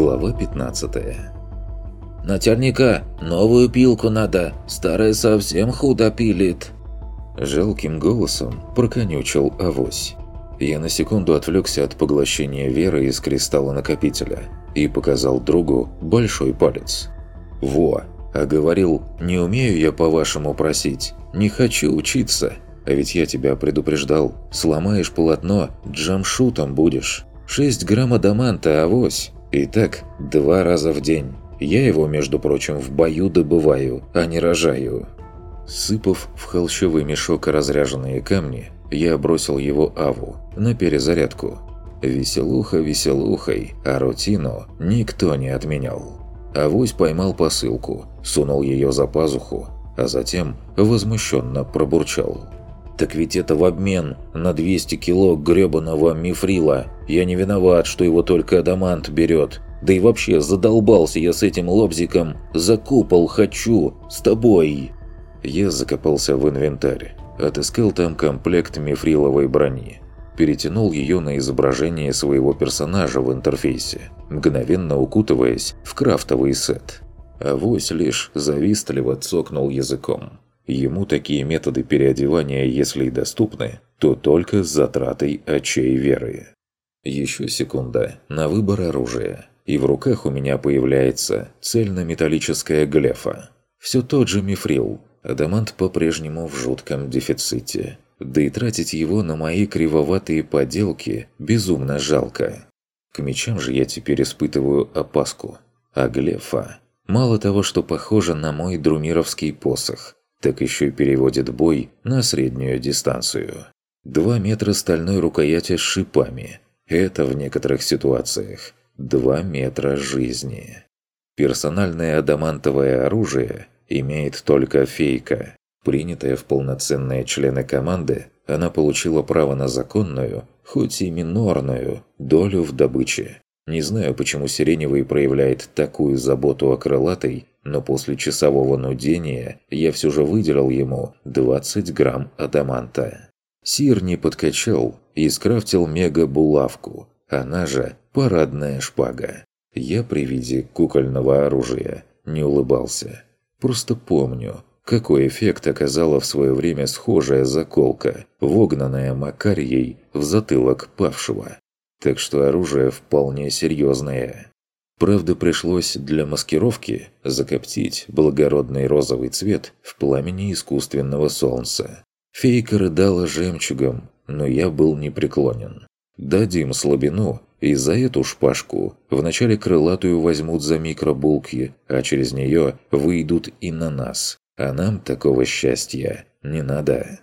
Глава 15 «Натерника, новую пилку надо, старая совсем худо пилит!» Жалким голосом проконючил авось. Я на секунду отвлекся от поглощения веры из кристалла накопителя и показал другу большой палец. «Во!» А говорил, не умею я по-вашему просить, не хочу учиться. А ведь я тебя предупреждал, сломаешь полотно, джамшутом будешь. 6 грамм адаманта, авось. И так два раза в день. Я его, между прочим, в бою добываю, а не рожаю. Сыпав в холщовый мешок разряженные камни, я бросил его Аву на перезарядку. Веселуха веселухой, а рутину никто не отменял. Авось поймал посылку, сунул ее за пазуху, а затем возмущенно пробурчал. «Так ведь это в обмен на 200 кило гребаного мифрила. Я не виноват, что его только адамант берет. Да и вообще задолбался я с этим лобзиком. За купол хочу, с тобой!» Я закопался в инвентарь. Отыскал там комплект мифриловой брони. Перетянул ее на изображение своего персонажа в интерфейсе, мгновенно укутываясь в крафтовый сет. Авось лишь завистливо цокнул языком. Ему такие методы переодевания, если и доступны, то только с затратой очей веры. Еще секунда на выбор оружия, и в руках у меня появляется цельнометаллическая глефа. Все тот же мифрил, адамант по-прежнему в жутком дефиците. Да и тратить его на мои кривоватые поделки безумно жалко. К мечам же я теперь испытываю опаску. А глефа... Мало того, что похожа на мой друмировский посох, так еще и переводит бой на среднюю дистанцию. Два метра стальной рукояти с шипами. Это в некоторых ситуациях два метра жизни. Персональное адамантовое оружие имеет только фейка. Принятая в полноценные члены команды, она получила право на законную, хоть и минорную, долю в добыче. Не знаю, почему Сиреневый проявляет такую заботу о крылатой, но после часового нудения я все же выделил ему 20 грамм адаманта. Сир не подкачал и скрафтил мега-булавку, она же парадная шпага. Я при виде кукольного оружия не улыбался. Просто помню, какой эффект оказала в свое время схожая заколка, вогнанная Макарьей в затылок павшего. Так что оружие вполне серьезное. Правда, пришлось для маскировки закоптить благородный розовый цвет в пламени искусственного солнца. Фейка рыдала жемчугом, но я был непреклонен. Дадим слабину, и за эту шпажку вначале крылатую возьмут за микробулки, а через нее выйдут и на нас. А нам такого счастья не надо.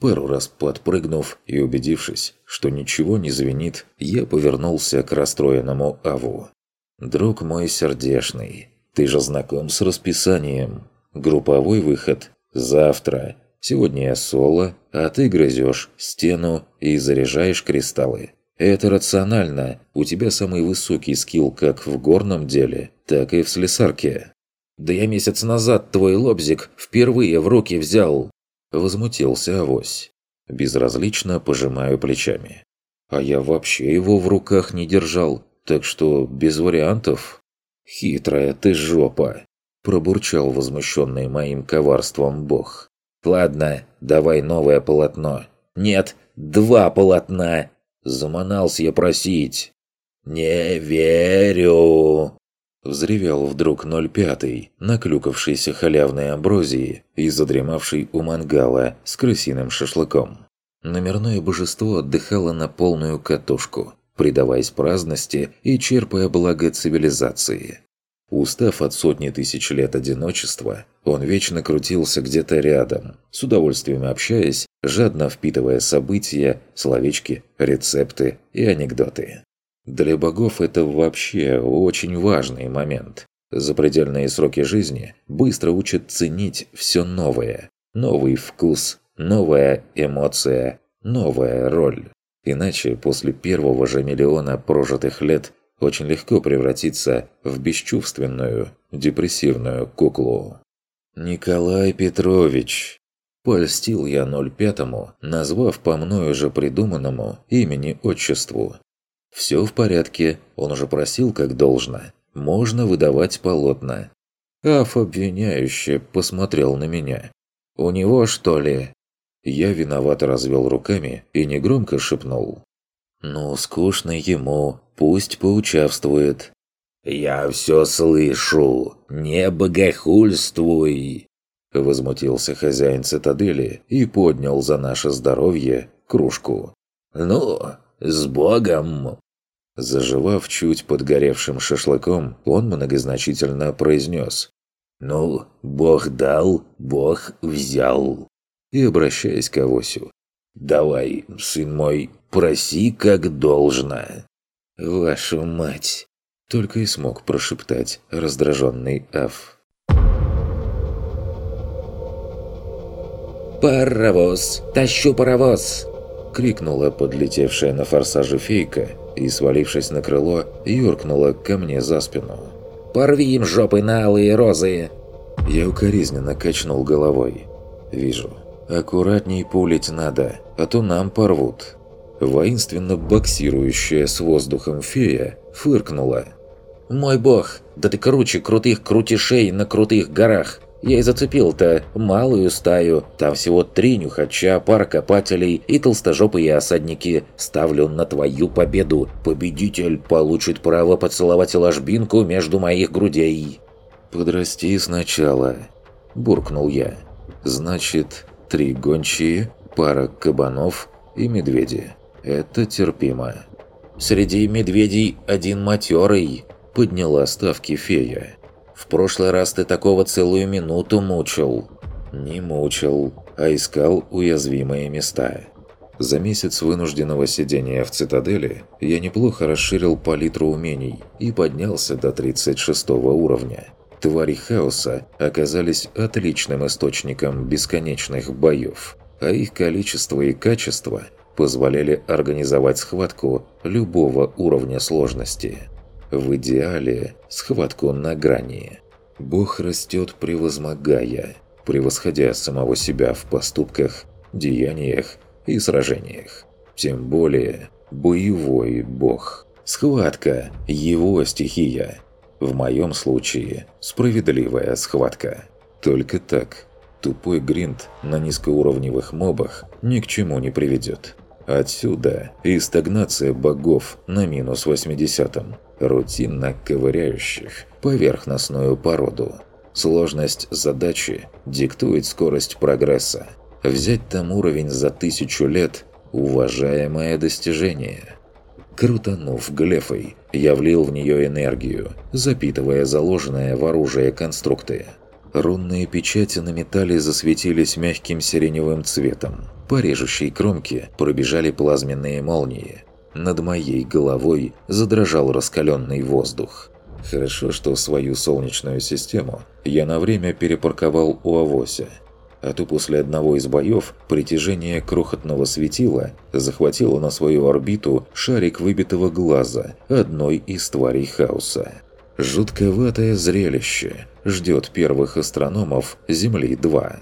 Пару раз подпрыгнув и убедившись, что ничего не звенит, я повернулся к расстроенному Аву. «Друг мой сердешный, ты же знаком с расписанием. Групповой выход завтра. Сегодня я соло, а ты грызешь стену и заряжаешь кристаллы. Это рационально. У тебя самый высокий скилл как в горном деле, так и в слесарке». «Да я месяц назад твой лобзик впервые в руки взял!» Возмутился авось. Безразлично пожимаю плечами. А я вообще его в руках не держал. Так что без вариантов. «Хитрая ты жопа!» – пробурчал возмущенный моим коварством бог. «Ладно, давай новое полотно». «Нет, два полотна!» – заманался я просить. «Не верю!» Взревел вдруг 05-й, наклюкавшийся халявной амброзии и задремавший у мангала с крысиным шашлыком. Номерное божество отдыхало на полную катушку – предаваясь праздности и черпая благо цивилизации. Устав от сотни тысяч лет одиночества, он вечно крутился где-то рядом, с удовольствием общаясь, жадно впитывая события, словечки, рецепты и анекдоты. Для богов это вообще очень важный момент. Запредельные сроки жизни быстро учат ценить все новое. Новый вкус, новая эмоция, новая роль. Иначе после первого же миллиона прожитых лет очень легко превратиться в бесчувственную, депрессивную куклу. «Николай Петрович!» Польстил я 05-му, назвав по мною же придуманному имени-отчеству. Все в порядке, он уже просил как должно. Можно выдавать полотна. Аф обвиняюще посмотрел на меня. «У него, что ли?» Я виновато развел руками и негромко шепнул. «Ну, скучно ему, пусть поучаствует». «Я все слышу, не богохульствуй!» Возмутился хозяин цитадели и поднял за наше здоровье кружку. «Ну, с Богом!» Заживав чуть подгоревшим шашлыком, он многозначительно произнес. «Ну, Бог дал, Бог взял». И обращаясь к Авосю. «Давай, сын мой, проси как должно». «Вашу мать!» Только и смог прошептать раздраженный Аф. «Паровоз! Тащу паровоз!» Крикнула подлетевшая на форсаже фейка и, свалившись на крыло, юркнула ко мне за спину. «Порви им жопы на алые розы!» Я укоризненно качнул головой. «Вижу. Аккуратней пулить надо, а то нам порвут». Воинственно боксирующая с воздухом фея фыркнула. «Мой бог, да ты круче крутых крутишей на крутых горах! Я и зацепил-то малую стаю. Там всего три нюхача, пара копателей и толстожопые осадники. Ставлю на твою победу. Победитель получит право поцеловать ложбинку между моих грудей». «Подрасти сначала», – буркнул я. «Значит, три гончие, пара кабанов и медведи. Это терпимо». «Среди медведей один матерый», – подняла ставки фея. В прошлый раз ты такого целую минуту мучил». «Не мучил, а искал уязвимые места». За месяц вынужденного сидения в цитадели я неплохо расширил палитру умений и поднялся до 36 уровня. Твари хаоса оказались отличным источником бесконечных боев, а их количество и качество позволяли организовать схватку любого уровня сложности. В идеале схватку на грани. Бог растет превозмогая, превосходя самого себя в поступках, деяниях и сражениях. Тем более боевой бог. Схватка – его стихия. В моем случае справедливая схватка. Только так. Тупой гринд на низкоуровневых мобах ни к чему не приведет. Отсюда и стагнация богов на минус 80 рутинно ковыряющих поверхностную породу. Сложность задачи диктует скорость прогресса. Взять там уровень за тысячу лет – уважаемое достижение. Крутанув глефой, я влил в нее энергию, запитывая заложенное в оружие конструкты. Рунные печати на металле засветились мягким сиреневым цветом. По режущей кромке пробежали плазменные молнии. Над моей головой задрожал раскаленный воздух. Хорошо, что свою солнечную систему я на время перепарковал у Авося. А то после одного из боев притяжение крохотного светила захватило на свою орбиту шарик выбитого глаза одной из тварей хаоса. Жутковатое зрелище ждет первых астрономов Земли-2.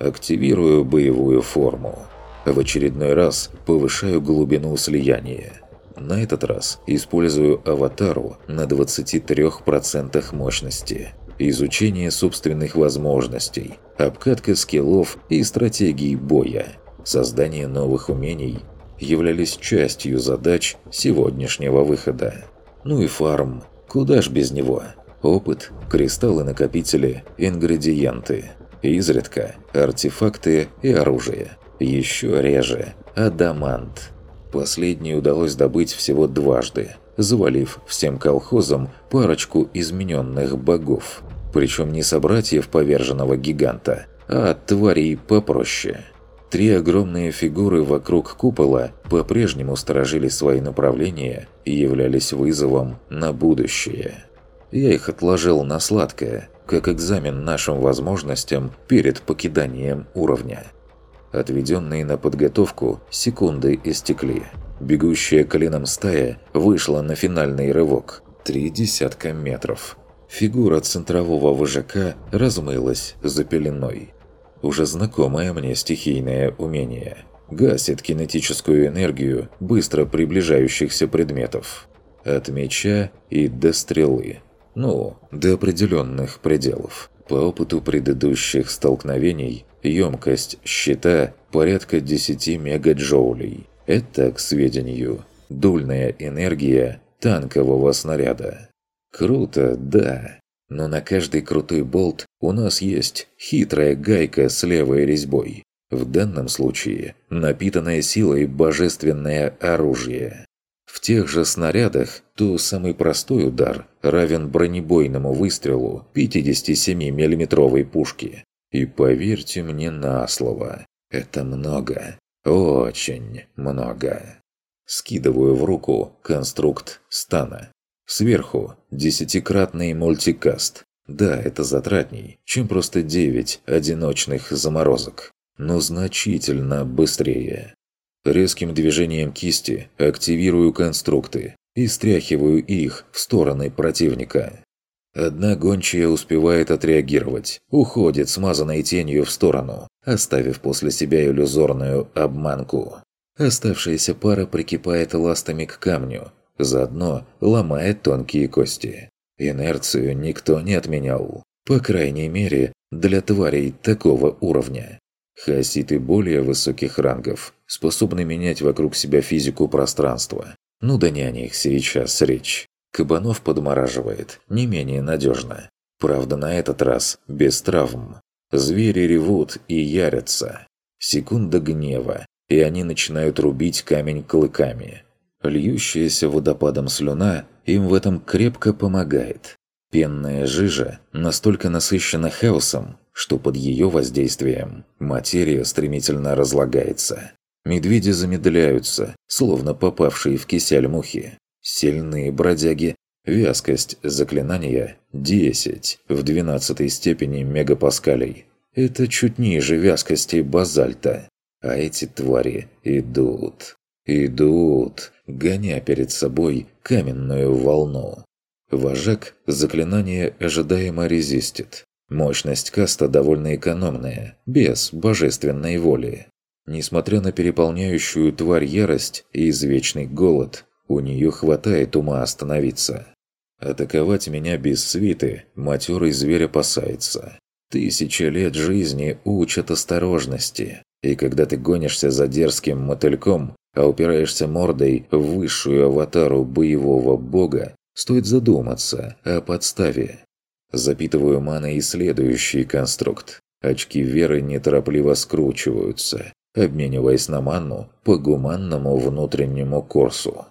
Активирую боевую форму. В очередной раз повышаю глубину слияния. На этот раз использую аватару на 23% мощности. Изучение собственных возможностей, обкатка скиллов и стратегий боя, создание новых умений являлись частью задач сегодняшнего выхода. Ну и фарм. Куда ж без него? Опыт, кристаллы-накопители, ингредиенты – Изредка артефакты и оружие. Еще реже адамант. Последний удалось добыть всего дважды, завалив всем колхозам парочку измененных богов. Причем не собратьев поверженного гиганта, а от тварей попроще. Три огромные фигуры вокруг купола по-прежнему сторожили свои направления и являлись вызовом на будущее. Я их отложил на сладкое, как экзамен нашим возможностям перед покиданием уровня. Отведенные на подготовку секунды истекли. Бегущая коленом стая вышла на финальный рывок. Три десятка метров. Фигура центрового вожака размылась за пеленой. Уже знакомое мне стихийное умение. гасит кинетическую энергию быстро приближающихся предметов. От меча и до стрелы. Ну, до определенных пределов. По опыту предыдущих столкновений, емкость щита порядка 10 мегаджоулей. Это, к сведению, дульная энергия танкового снаряда. Круто, да. Но на каждый крутой болт у нас есть хитрая гайка с левой резьбой. В данном случае напитанное силой божественное оружие. В тех же снарядах то самый простой удар равен бронебойному выстрелу 57 миллиметровой пушки. И поверьте мне на слово, это много, очень много. Скидываю в руку конструкт стана. Сверху десятикратный мультикаст. Да, это затратней, чем просто 9 одиночных заморозок, но значительно быстрее. Резким движением кисти активирую конструкты и стряхиваю их в стороны противника. Одна гончая успевает отреагировать, уходит смазанной тенью в сторону, оставив после себя иллюзорную обманку. Оставшаяся пара прикипает ластами к камню, заодно ломает тонкие кости. Инерцию никто не отменял. По крайней мере, для тварей такого уровня. Хаситы более высоких рангов способны менять вокруг себя физику пространства. Ну да не о них сейчас речь. Кабанов подмораживает не менее надежно. Правда, на этот раз без травм. Звери ревут и ярятся. Секунда гнева, и они начинают рубить камень клыками. Льющаяся водопадом слюна им в этом крепко помогает. Пенная жижа настолько насыщена хаосом, что под ее воздействием материя стремительно разлагается. Медведи замедляются, словно попавшие в кисель мухи. Сильные бродяги. Вязкость заклинания 10 в 12 степени мегапаскалей. Это чуть ниже вязкости базальта. А эти твари идут, идут, гоня перед собой каменную волну. Вожак заклинание ожидаемо резистит. Мощность каста довольно экономная, без божественной воли. Несмотря на переполняющую тварь ярость и извечный голод, у нее хватает ума остановиться. Атаковать меня без свиты матерый зверь опасается. Тысячи лет жизни учат осторожности. И когда ты гонишься за дерзким мотыльком, а упираешься мордой в высшую аватару боевого бога, стоит задуматься о подставе. Запитываю маной и следующий конструкт. Очки веры неторопливо скручиваются, обмениваясь на манну по гуманному внутреннему курсу.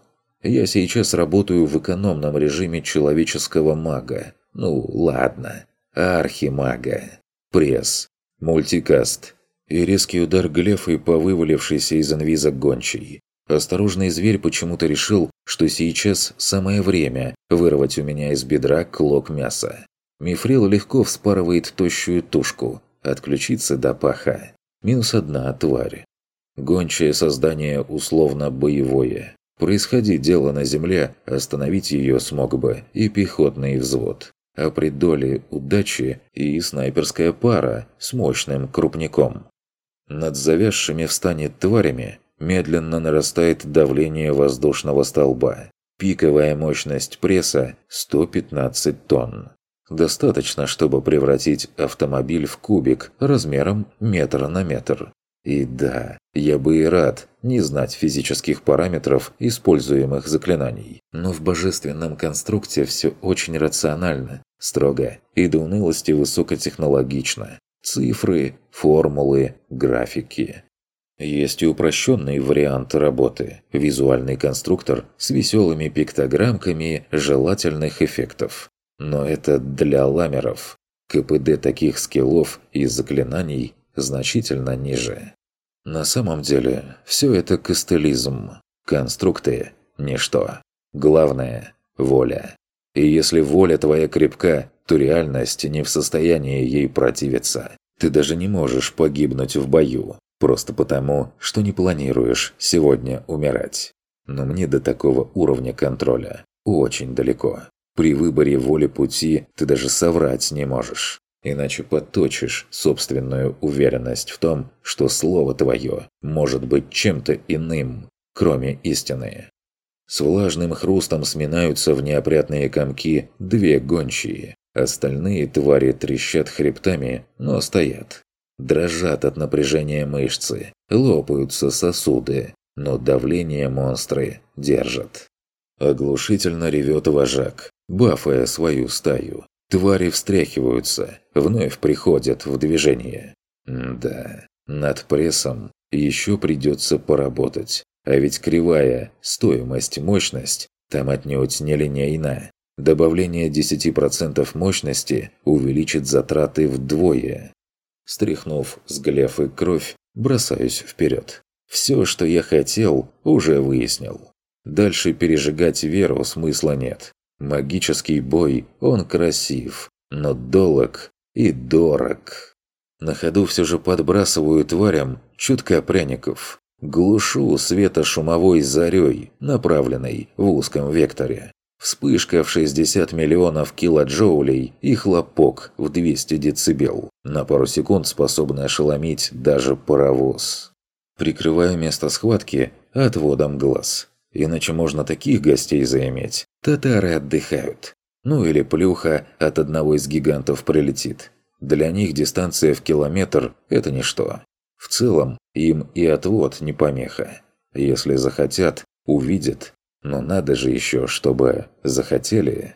Я сейчас работаю в экономном режиме человеческого мага. Ну, ладно. Архимага. Пресс. Мультикаст и резкий удар глефой по вывалившейся из инвиза гончей. Осторожный зверь почему-то решил, что сейчас самое время вырвать у меня из бедра клок мяса. Мифрил легко вспарывает тощую тушку, отключиться до паха. Минус одна тварь. Гончее создание условно боевое. Происходи дело на земле, остановить ее смог бы и пехотный взвод. А при доле удачи и снайперская пара с мощным крупником. Над завязшими в стане тварями медленно нарастает давление воздушного столба. Пиковая мощность пресса – 115 тонн. Достаточно, чтобы превратить автомобиль в кубик размером метр на метр. И да, я бы и рад не знать физических параметров используемых заклинаний. Но в божественном конструкте все очень рационально, строго и до унылости высокотехнологично. Цифры, формулы, графики. Есть и упрощенный вариант работы – визуальный конструктор с веселыми пиктограммками желательных эффектов. Но это для ламеров. КПД таких скиллов и заклинаний значительно ниже. На самом деле, все это костылизм. Конструкты – ничто. Главное – воля. И если воля твоя крепка, то реальность не в состоянии ей противиться. Ты даже не можешь погибнуть в бою, просто потому, что не планируешь сегодня умирать. Но мне до такого уровня контроля очень далеко. При выборе воли пути ты даже соврать не можешь. Иначе подточишь собственную уверенность в том, что слово твое может быть чем-то иным, кроме истины. С влажным хрустом сминаются в неопрятные комки две гончие. Остальные твари трещат хребтами, но стоят. Дрожат от напряжения мышцы, лопаются сосуды, но давление монстры держат. Оглушительно ревет вожак, бафая свою стаю. Твари встряхиваются, вновь приходят в движение. Да, над прессом еще придется поработать. А ведь кривая стоимость-мощность там отнюдь не линейна. Добавление 10% мощности увеличит затраты вдвое. Стряхнув с глефы кровь, бросаюсь вперед. Все, что я хотел, уже выяснил. Дальше пережигать веру смысла нет. Магический бой, он красив, но долог и дорог. На ходу все же подбрасываю тварям чутка пряников. Глушу светошумовой зарей, направленной в узком векторе. Вспышка в 60 миллионов килоджоулей и хлопок в 200 децибел. На пару секунд способны ошеломить даже паровоз. Прикрываю место схватки отводом глаз. Иначе можно таких гостей заиметь. Татары отдыхают. Ну или плюха от одного из гигантов прилетит. Для них дистанция в километр – это ничто. В целом, им и отвод не помеха. Если захотят, увидят но надо же еще, чтобы захотели.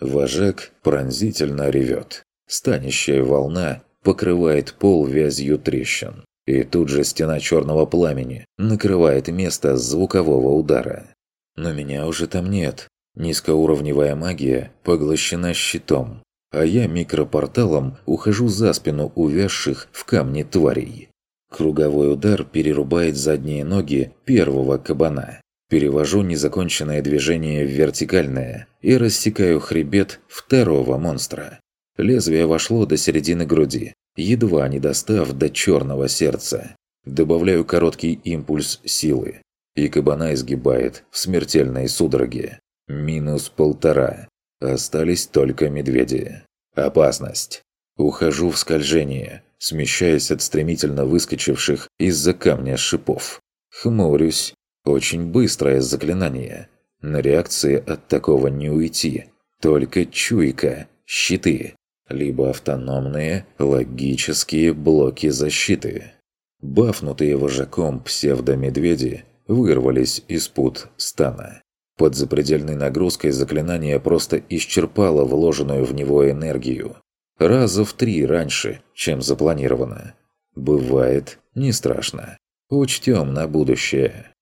Вожак пронзительно ревет. Станищая волна покрывает пол вязью трещин. И тут же стена черного пламени накрывает место звукового удара. Но меня уже там нет. Низкоуровневая магия поглощена щитом, а я микропорталом ухожу за спину увязших в камне тварей. Круговой удар перерубает задние ноги первого кабана. Перевожу незаконченное движение в вертикальное и рассекаю хребет второго монстра. Лезвие вошло до середины груди, едва не достав до черного сердца. Добавляю короткий импульс силы, и кабана изгибает в смертельной судороге. Минус полтора. Остались только медведи. Опасность. Ухожу в скольжение, смещаясь от стремительно выскочивших из-за камня шипов. Хмурюсь очень быстрое заклинание. На реакции от такого не уйти. Только чуйка, щиты. Либо автономные, логические блоки защиты. Бафнутые вожаком псевдомедведи вырвались из пут стана. Под запредельной нагрузкой заклинание просто исчерпало вложенную в него энергию. Раза в три раньше, чем запланировано. Бывает, не страшно. Учтем на будущее.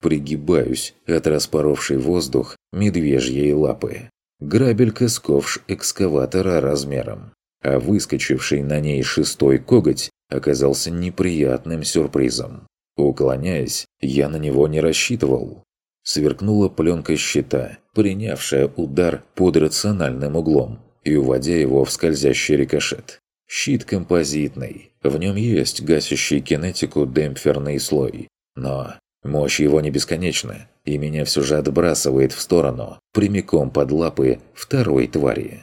Пригибаюсь от распоровшей воздух медвежьей лапы. Грабелька с ковш экскаватора размером. А выскочивший на ней шестой коготь оказался неприятным сюрпризом. Уклоняясь, я на него не рассчитывал. Сверкнула пленка щита, принявшая удар под рациональным углом и уводя его в скользящий рикошет. Щит композитный, в нем есть гасящий кинетику демпферный слой. Но Мощь его не бесконечна, и меня все же отбрасывает в сторону, прямиком под лапы второй твари.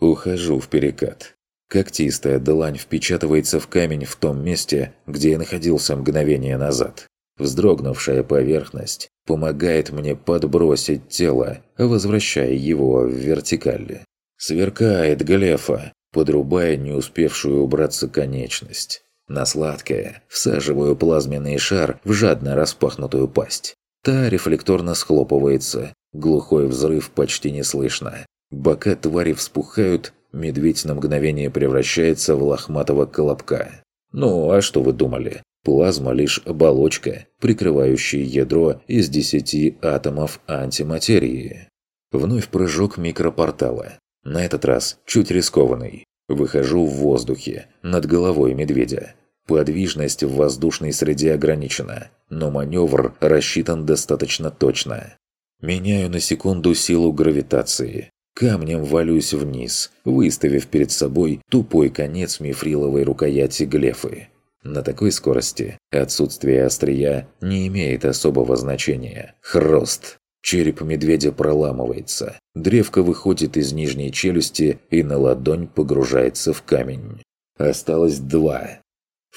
Ухожу в перекат. Когтистая длань впечатывается в камень в том месте, где я находился мгновение назад. Вздрогнувшая поверхность помогает мне подбросить тело, возвращая его в вертикаль. Сверкает глефа, подрубая не успевшую убраться конечность. На сладкое всаживаю плазменный шар в жадно распахнутую пасть. Та рефлекторно схлопывается. Глухой взрыв почти не слышно. Бока твари вспухают, медведь на мгновение превращается в лохматого колобка. Ну, а что вы думали? Плазма лишь оболочка, прикрывающая ядро из десяти атомов антиматерии. Вновь прыжок микропортала. На этот раз чуть рискованный. Выхожу в воздухе, над головой медведя. Подвижность в воздушной среде ограничена, но маневр рассчитан достаточно точно. Меняю на секунду силу гравитации. Камнем валюсь вниз, выставив перед собой тупой конец мифриловой рукояти глефы. На такой скорости отсутствие острия не имеет особого значения. Хрост. Череп медведя проламывается. Древко выходит из нижней челюсти и на ладонь погружается в камень. Осталось два.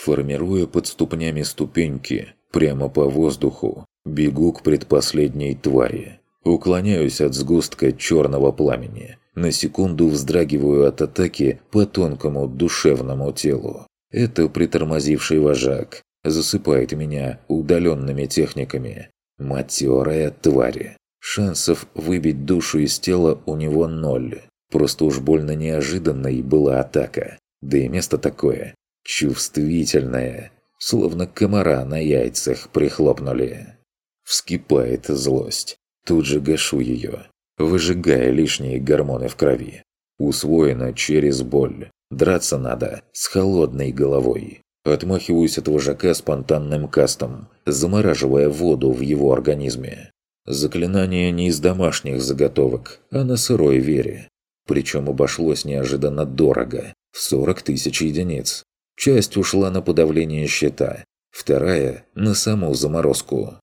Формируя под ступнями ступеньки, Прямо по воздуху бегу к предпоследней твари. Уклоняюсь от сгустка черного пламени. На секунду вздрагиваю от атаки по тонкому душевному телу. Это притормозивший вожак. Засыпает меня удаленными техниками. Матерая тварь. Шансов выбить душу из тела у него ноль. Просто уж больно неожиданной была атака. Да и место такое. Чувствительное. Словно комара на яйцах прихлопнули. Вскипает злость. Тут же гашу ее, выжигая лишние гормоны в крови. Усвоено через боль. Драться надо с холодной головой. Отмахиваюсь от вожака спонтанным кастом, замораживая воду в его организме. Заклинание не из домашних заготовок, а на сырой вере. Причем обошлось неожиданно дорого – в 40 тысяч единиц. Часть ушла на подавление щита, вторая – на саму заморозку.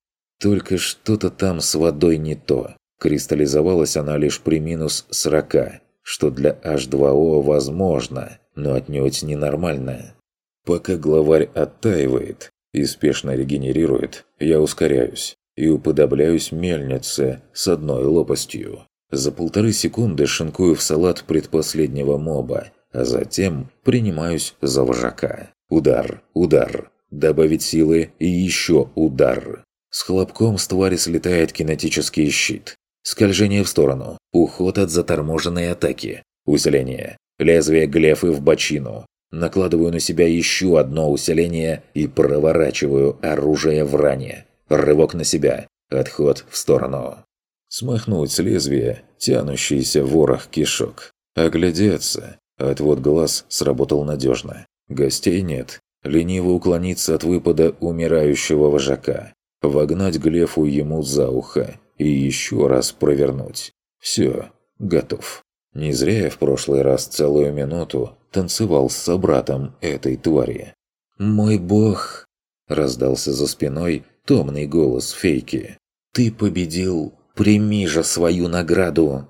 Только что-то там с водой не то. Кристаллизовалась она лишь при минус 40, что для H2O возможно, но отнюдь ненормально. Пока главарь оттаивает и спешно регенерирует, я ускоряюсь и уподобляюсь мельнице с одной лопастью. За полторы секунды шинкую в салат предпоследнего моба, а затем принимаюсь за вожака. Удар, удар, добавить силы и еще удар. С хлопком с твари слетает кинетический щит. Скольжение в сторону. Уход от заторможенной атаки. Усиление. Лезвие глефы в бочину. Накладываю на себя еще одно усиление и проворачиваю оружие в ране. Рывок на себя. Отход в сторону. Смахнуть с лезвия тянущийся ворох кишок. Оглядеться. Отвод глаз сработал надежно. Гостей нет. Лениво уклониться от выпада умирающего вожака вогнать Глефу ему за ухо и еще раз провернуть. Все, готов. Не зря я в прошлый раз целую минуту танцевал с собратом этой твари. «Мой бог!» – раздался за спиной томный голос фейки. «Ты победил! Прими же свою награду!»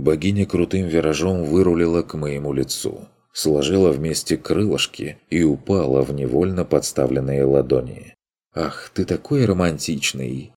Богиня крутым виражом вырулила к моему лицу, сложила вместе крылышки и упала в невольно подставленные ладони. «Ах, ты такой романтичный!»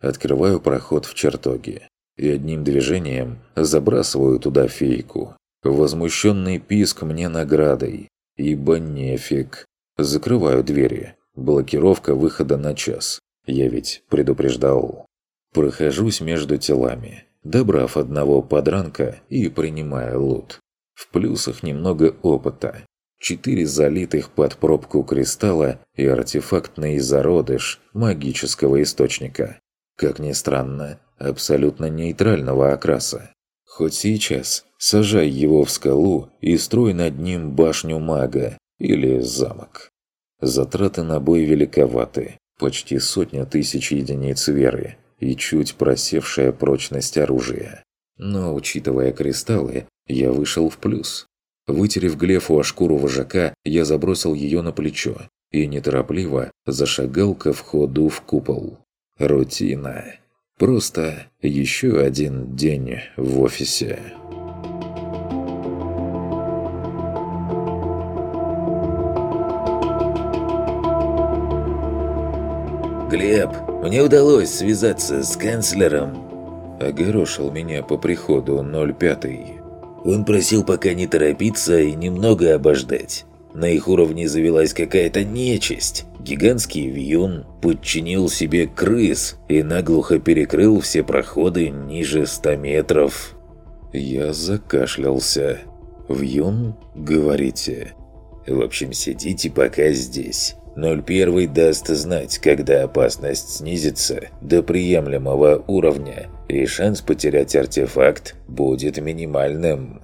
Открываю проход в чертоге и одним движением забрасываю туда фейку. Возмущенный писк мне наградой, ибо нефиг. Закрываю двери. Блокировка выхода на час. Я ведь предупреждал. Прохожусь между телами, добрав одного подранка и принимая лут. В плюсах немного опыта, четыре залитых под пробку кристалла и артефактный зародыш магического источника. Как ни странно, абсолютно нейтрального окраса. Хоть сейчас сажай его в скалу и строй над ним башню мага или замок. Затраты на бой великоваты, почти сотня тысяч единиц веры и чуть просевшая прочность оружия. Но, учитывая кристаллы, я вышел в плюс. Вытерев глефу о шкуру вожака, я забросил ее на плечо и неторопливо зашагал ко входу в купол. Рутина. Просто еще один день в офисе. «Глеб, мне удалось связаться с канцлером», – огорошил меня по приходу 05. Он просил пока не торопиться и немного обождать. На их уровне завелась какая-то нечисть. Гигантский вьюн подчинил себе крыс и наглухо перекрыл все проходы ниже 100 метров. Я закашлялся. «Вьюн, говорите?» «В общем, сидите пока здесь. 01 даст знать, когда опасность снизится до приемлемого уровня, и шанс потерять артефакт будет минимальным.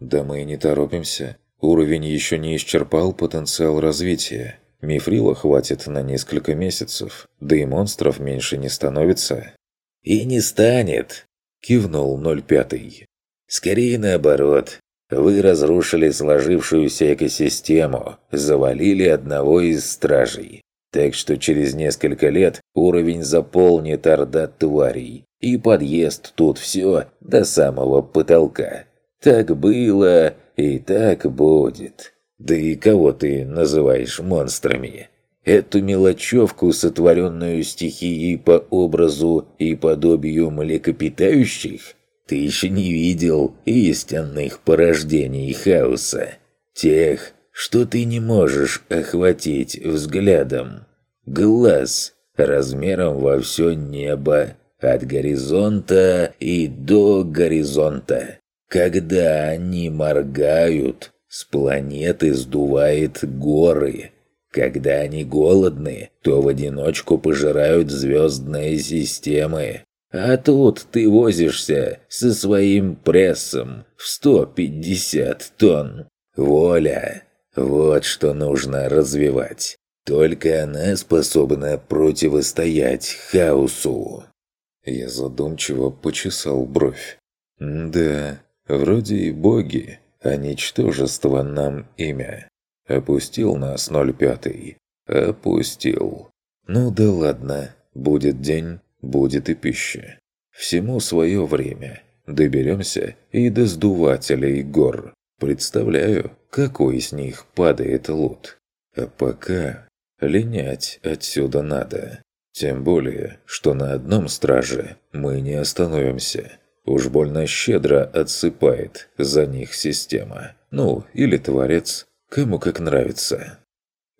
Да мы и не торопимся. Уровень еще не исчерпал потенциал развития. Мифрила хватит на несколько месяцев, да и монстров меньше не становится. «И не станет», – кивнул 05. «Скорее наоборот. Вы разрушили сложившуюся экосистему, завалили одного из стражей. Так что через несколько лет уровень заполнит орда тварей и подъест тут все до самого потолка. Так было и так будет. Да и кого ты называешь монстрами? Эту мелочевку, сотворенную стихией по образу и подобию млекопитающих, ты еще не видел истинных порождений хаоса. Тех, что ты не можешь охватить взглядом. Глаз размером во все небо, от горизонта и до горизонта. Когда они моргают, с планеты сдувает горы. Когда они голодны, то в одиночку пожирают звездные системы. А тут ты возишься со своим прессом в 150 тонн. Воля. Вот что нужно развивать. Только она способна противостоять хаосу. Я задумчиво почесал бровь. Да, вроде и боги, а ничтожество нам имя. Опустил нас 05. Опустил. Ну да ладно, будет день, будет и пища. Всему свое время. Доберемся и до сдувателей гор. Представляю, какой из них падает лут. А пока линять отсюда надо. Тем более, что на одном страже мы не остановимся. Уж больно щедро отсыпает за них система. Ну, или Творец, Кому как нравится.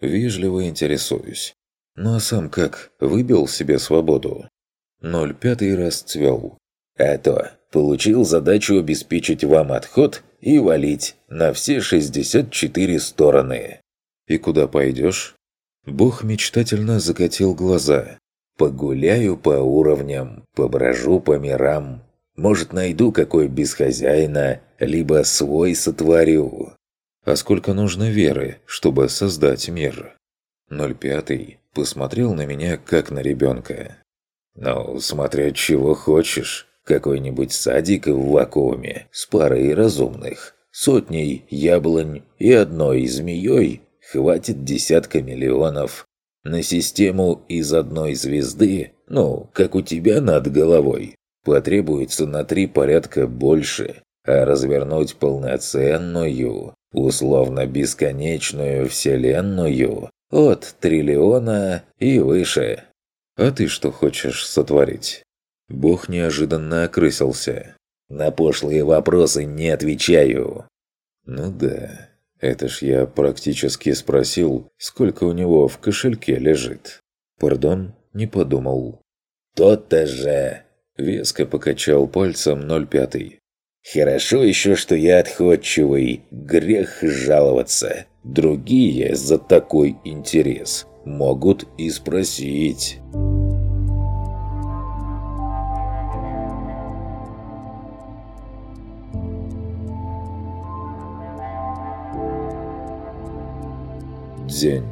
Вежливо интересуюсь. Ну а сам как, выбил себе свободу? Ноль пятый расцвел. А то, получил задачу обеспечить вам отход и валить на все 64 стороны. И куда пойдешь? Бог мечтательно закатил глаза. Погуляю по уровням, поброжу по мирам. Может, найду какой без хозяина, либо свой сотворю. А сколько нужно веры, чтобы создать мир? 05 посмотрел на меня, как на ребенка. «Ну, смотря чего хочешь. Какой-нибудь садик в вакууме с парой разумных, сотней яблонь и одной змеей хватит десятка миллионов. На систему из одной звезды, ну, как у тебя над головой, потребуется на три порядка больше, а развернуть полноценную условно бесконечную вселенную от триллиона и выше. А ты что хочешь сотворить? Бог неожиданно окрысился. На пошлые вопросы не отвечаю. Ну да, это ж я практически спросил, сколько у него в кошельке лежит. Пардон, не подумал. «То-то же!» Веско покачал пальцем 05. Хорошо еще, что я отходчивый, грех жаловаться. Другие за такой интерес могут и спросить. День.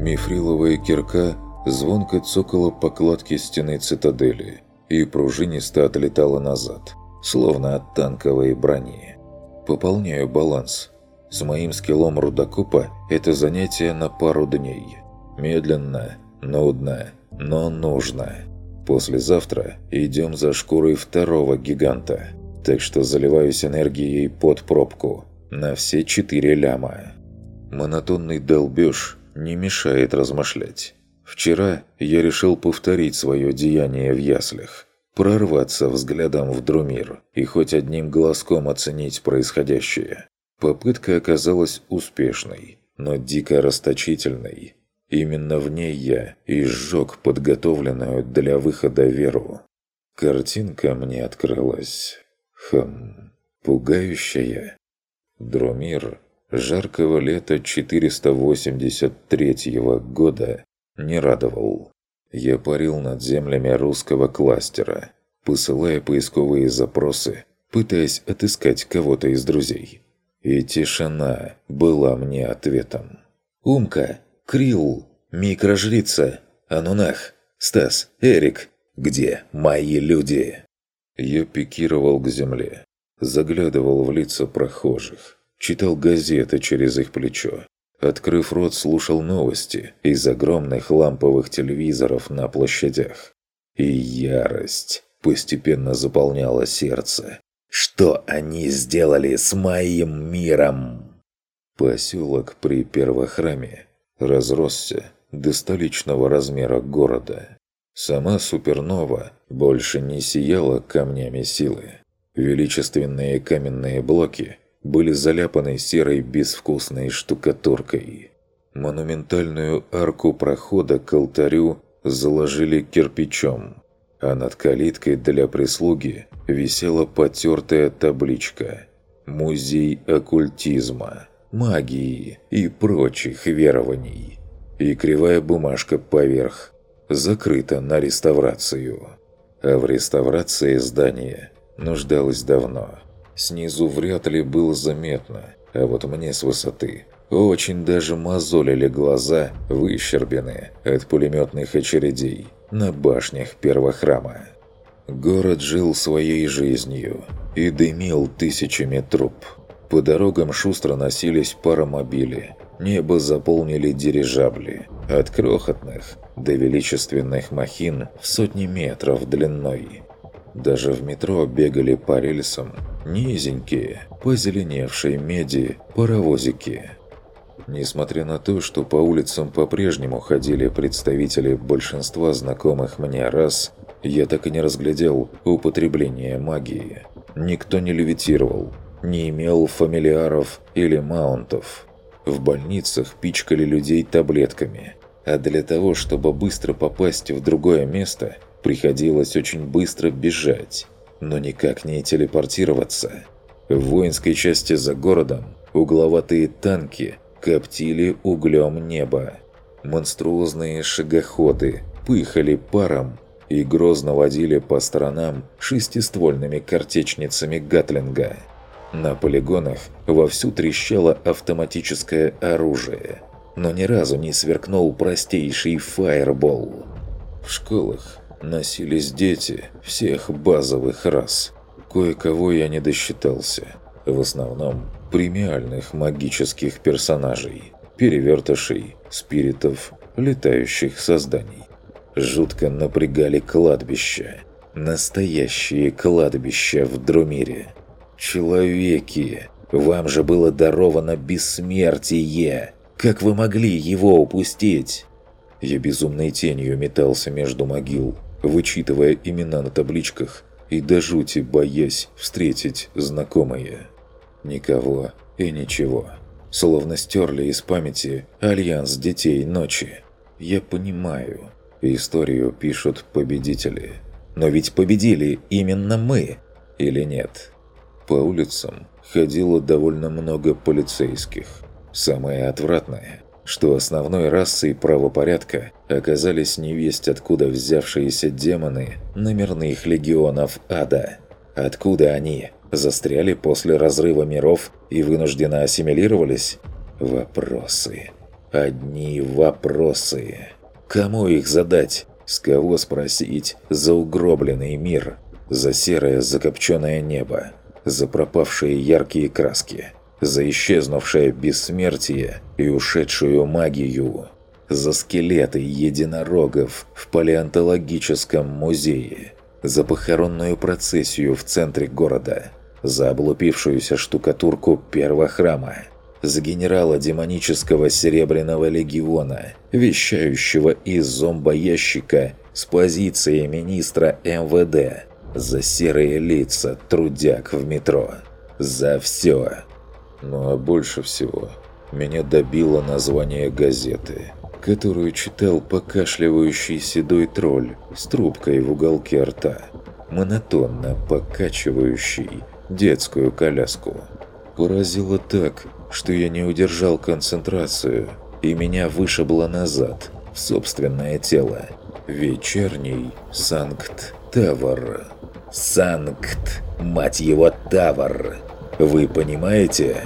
Мифриловая кирка звонко цокала по кладке стены цитадели и пружинисто отлетала назад – словно от танковой брони. Пополняю баланс. С моим скиллом рудокопа это занятие на пару дней. Медленно, нудно, но нужно. Послезавтра идем за шкурой второго гиганта, так что заливаюсь энергией под пробку на все четыре ляма. Монотонный долбеж не мешает размышлять. Вчера я решил повторить свое деяние в яслях – прорваться взглядом в Друмир и хоть одним глазком оценить происходящее. Попытка оказалась успешной, но дико расточительной. Именно в ней я и сжег подготовленную для выхода веру. Картинка мне открылась. Хм, пугающая. Друмир жаркого лета 483 года не радовал. Я парил над землями русского кластера, посылая поисковые запросы, пытаясь отыскать кого-то из друзей. И тишина была мне ответом. «Умка! Крилл! Микрожрица! Анунах! Стас! Эрик! Где мои люди?» Я пикировал к земле, заглядывал в лица прохожих, читал газеты через их плечо, Открыв рот, слушал новости из огромных ламповых телевизоров на площадях. И ярость постепенно заполняла сердце. Что они сделали с моим миром? Поселок при Первохраме разросся до столичного размера города. Сама супернова больше не сияла камнями силы. Величественные каменные блоки были заляпаны серой безвкусной штукатуркой. Монументальную арку прохода к алтарю заложили кирпичом, а над калиткой для прислуги висела потертая табличка «Музей оккультизма, магии и прочих верований» и кривая бумажка поверх, закрыта на реставрацию. А в реставрации здание нуждалось давно. Снизу вряд ли было заметно, а вот мне с высоты очень даже мозолили глаза, выщербины от пулеметных очередей на башнях первого храма. Город жил своей жизнью и дымил тысячами труб. По дорогам шустро носились паромобили. Небо заполнили дирижабли. От крохотных до величественных махин в сотни метров длиной. Даже в метро бегали по рельсам низенькие, позеленевшие меди паровозики. Несмотря на то, что по улицам по-прежнему ходили представители большинства знакомых мне рас, я так и не разглядел употребление магии. Никто не левитировал, не имел фамилиаров или маунтов. В больницах пичкали людей таблетками, а для того, чтобы быстро попасть в другое место, приходилось очень быстро бежать, но никак не телепортироваться. В воинской части за городом угловатые танки коптили углем небо. Монструозные шагоходы пыхали паром и грозно водили по сторонам шестиствольными картечницами Гатлинга. На полигонах вовсю трещало автоматическое оружие, но ни разу не сверкнул простейший фаербол. В школах носились дети всех базовых рас. Кое-кого я не досчитался. В основном премиальных магических персонажей, перевертышей, спиритов, летающих созданий. Жутко напрягали кладбища. Настоящие кладбища в Друмире. Человеки, вам же было даровано бессмертие. Как вы могли его упустить? Я безумной тенью метался между могил, вычитывая имена на табличках и до жути боясь встретить знакомые. Никого и ничего. Словно стерли из памяти альянс детей ночи. Я понимаю, историю пишут победители. Но ведь победили именно мы, или нет? По улицам ходило довольно много полицейских. Самое отвратное, что основной расой правопорядка оказались невесть откуда взявшиеся демоны номерных легионов ада. Откуда они? Застряли после разрыва миров и вынужденно ассимилировались? Вопросы. Одни вопросы. Кому их задать? С кого спросить за угробленный мир? За серое закопченное небо? За пропавшие яркие краски? За исчезнувшее бессмертие и ушедшую магию? За скелеты единорогов в палеонтологическом музее? За похоронную процессию в центре города? за облупившуюся штукатурку первого храма, за генерала демонического Серебряного легиона, вещающего из зомбоящика с позиции министра МВД, за серые лица трудяг в метро, за все. Ну а больше всего меня добило название газеты, которую читал покашливающий седой тролль с трубкой в уголке рта, монотонно покачивающий детскую коляску. Поразило так, что я не удержал концентрацию, и меня вышибло назад, в собственное тело. Вечерний Санкт-Тавр. Санкт, мать его, Тавр. Вы понимаете?